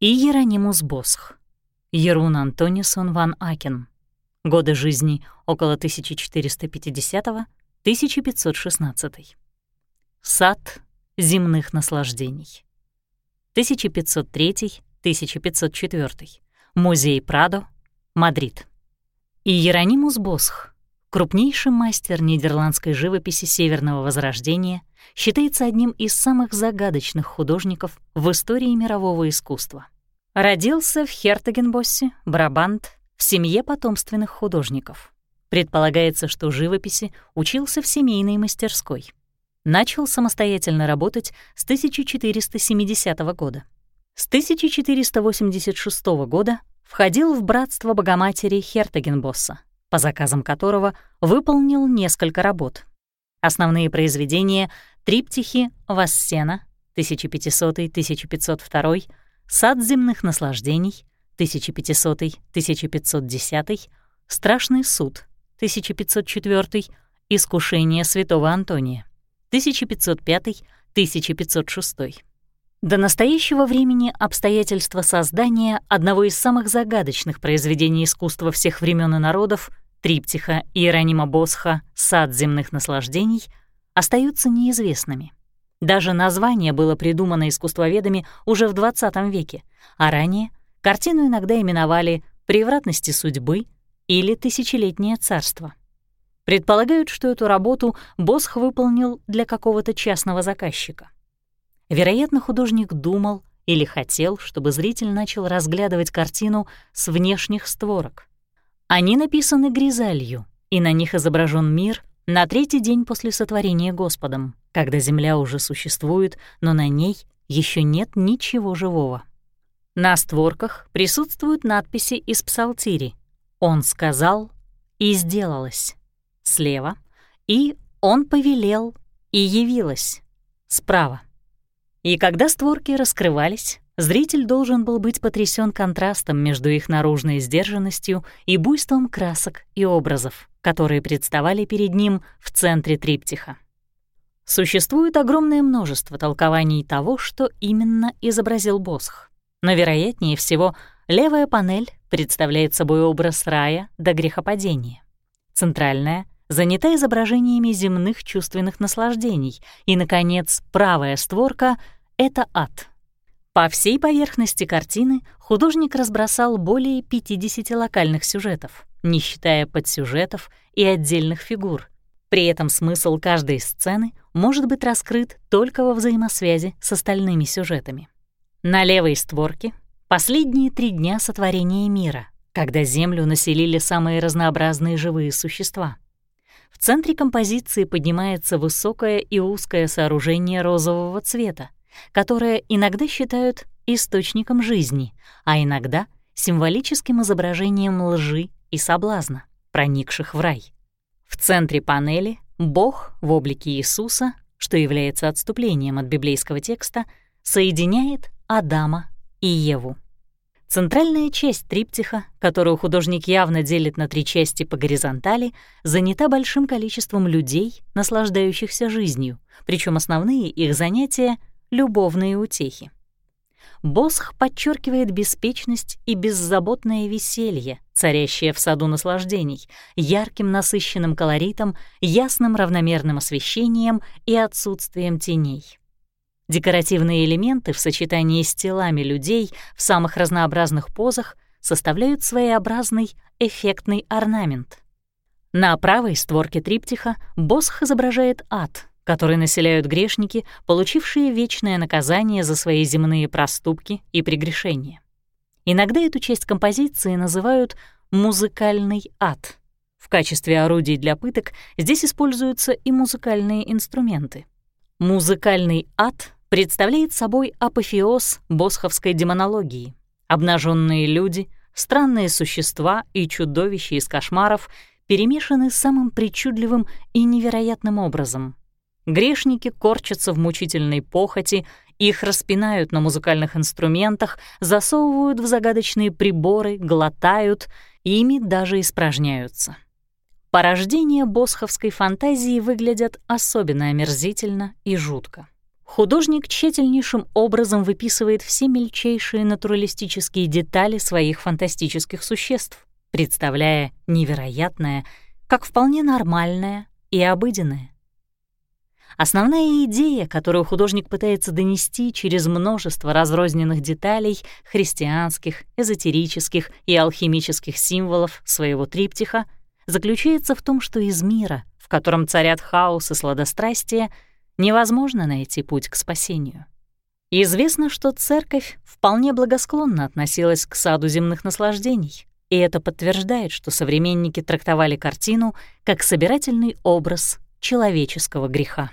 Иеронимус Босх, Ерун Антонисон ван Акен. Годы жизни около 1450-1516. Сад земных наслаждений. 1503-1504. Музей Прадо, Мадрид. Иеронимус Босх, крупнейший мастер нидерландской живописи Северного Возрождения, считается одним из самых загадочных художников в истории мирового искусства. Родился в Хертагенбоссе, Брабант, в семье потомственных художников. Предполагается, что живописи учился в семейной мастерской. Начал самостоятельно работать с 1470 года. С 1486 года входил в братство Богоматери Хертагенбосса, по заказам которого выполнил несколько работ. Основные произведения — триптихи «Вассена» 1500-1502, «Сад земных наслаждений» 1500-1510, «Страшный суд» 1504, «Искушение святого Антония» 1505-1506. До настоящего времени обстоятельства создания одного из самых загадочных произведений искусства всех времен и народов триптиха Иеронима Босха «Сад земных наслаждений» остаются неизвестными. Даже название было придумано искусствоведами уже в XX веке, а ранее картину иногда именовали «Превратности судьбы» или «Тысячелетнее царство». Предполагают, что эту работу Босх выполнил для какого-то частного заказчика. Вероятно, художник думал или хотел, чтобы зритель начал разглядывать картину с внешних створок. Они написаны гризалью, и на них изображен мир на третий день после сотворения Господом, когда земля уже существует, но на ней еще нет ничего живого. На створках присутствуют надписи из псалтири «Он сказал и сделалось» слева и «Он повелел и явилось» справа. И когда створки раскрывались, Зритель должен был быть потрясен контрастом между их наружной сдержанностью и буйством красок и образов, которые представали перед ним в центре триптиха. Существует огромное множество толкований того, что именно изобразил Босх. Но, вероятнее всего, левая панель представляет собой образ рая до грехопадения. Центральная занята изображениями земных чувственных наслаждений, и, наконец, правая створка — это ад — по всей поверхности картины художник разбросал более 50 локальных сюжетов, не считая подсюжетов и отдельных фигур. При этом смысл каждой сцены может быть раскрыт только во взаимосвязи с остальными сюжетами. На левой створке — последние три дня сотворения мира, когда Землю населили самые разнообразные живые существа. В центре композиции поднимается высокое и узкое сооружение розового цвета, которое иногда считают источником жизни, а иногда символическим изображением лжи и соблазна, проникших в рай. В центре панели Бог в облике Иисуса, что является отступлением от библейского текста, соединяет Адама и Еву. Центральная часть триптиха, которую художник явно делит на три части по горизонтали, занята большим количеством людей, наслаждающихся жизнью, причем основные их занятия любовные утехи. Босх подчеркивает беспечность и беззаботное веселье, царящее в саду наслаждений, ярким насыщенным колоритом, ясным равномерным освещением и отсутствием теней. Декоративные элементы в сочетании с телами людей в самых разнообразных позах составляют своеобразный эффектный орнамент. На правой створке триптиха Босх изображает ад, который населяют грешники, получившие вечное наказание за свои земные проступки и прегрешения. Иногда эту часть композиции называют «музыкальный ад». В качестве орудий для пыток здесь используются и музыкальные инструменты. Музыкальный ад представляет собой апофеоз босховской демонологии. Обнаженные люди, странные существа и чудовища из кошмаров перемешаны самым причудливым и невероятным образом — Грешники корчатся в мучительной похоти, их распинают на музыкальных инструментах, засовывают в загадочные приборы, глотают, ими даже испражняются. Порождения босховской фантазии выглядят особенно омерзительно и жутко. художник тщательнейшим образом выписывает все мельчайшие натуралистические детали своих фантастических существ, представляя невероятное как вполне нормальное и обыденное. Основная идея, которую художник пытается донести через множество разрозненных деталей христианских, эзотерических и алхимических символов своего триптиха, заключается в том, что из мира, в котором царят хаос и сладострастие, невозможно найти путь к спасению. Известно, что церковь вполне благосклонно относилась к саду земных наслаждений, и это подтверждает, что современники трактовали картину как собирательный образ человеческого греха.